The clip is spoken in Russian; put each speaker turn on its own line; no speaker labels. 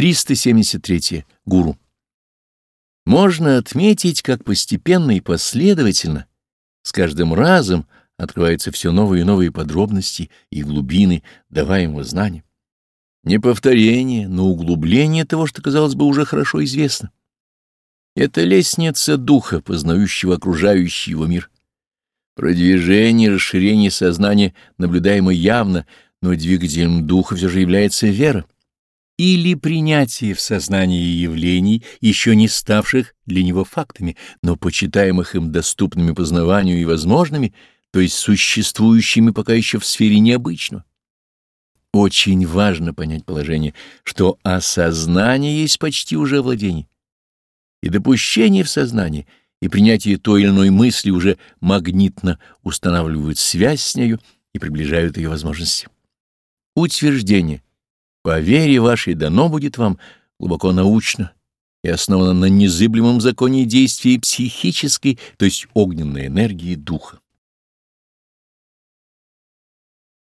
373. Гуру. Можно отметить, как постепенно и последовательно, с каждым разом открываются все новые и новые подробности и глубины даваемого знания. Не повторение, но углубление того, что, казалось бы, уже хорошо известно. Это лестница духа, познающего окружающий его мир. Продвижение, расширение сознания наблюдаемо явно, но двигателем духа все же является вера или принятие в сознании явлений, еще не ставших для него фактами, но почитаемых им доступными познаванию и возможными, то есть существующими пока еще в сфере необычного. Очень важно понять положение, что осознание есть почти уже владение, и допущение в сознании и принятие той или иной мысли уже магнитно устанавливают связь с нею и приближают ее возможности. Утверждение — по вере вашей дано будет вам глубоко научно и основано на незыблемом законе действия психической, то есть огненной энергии духа.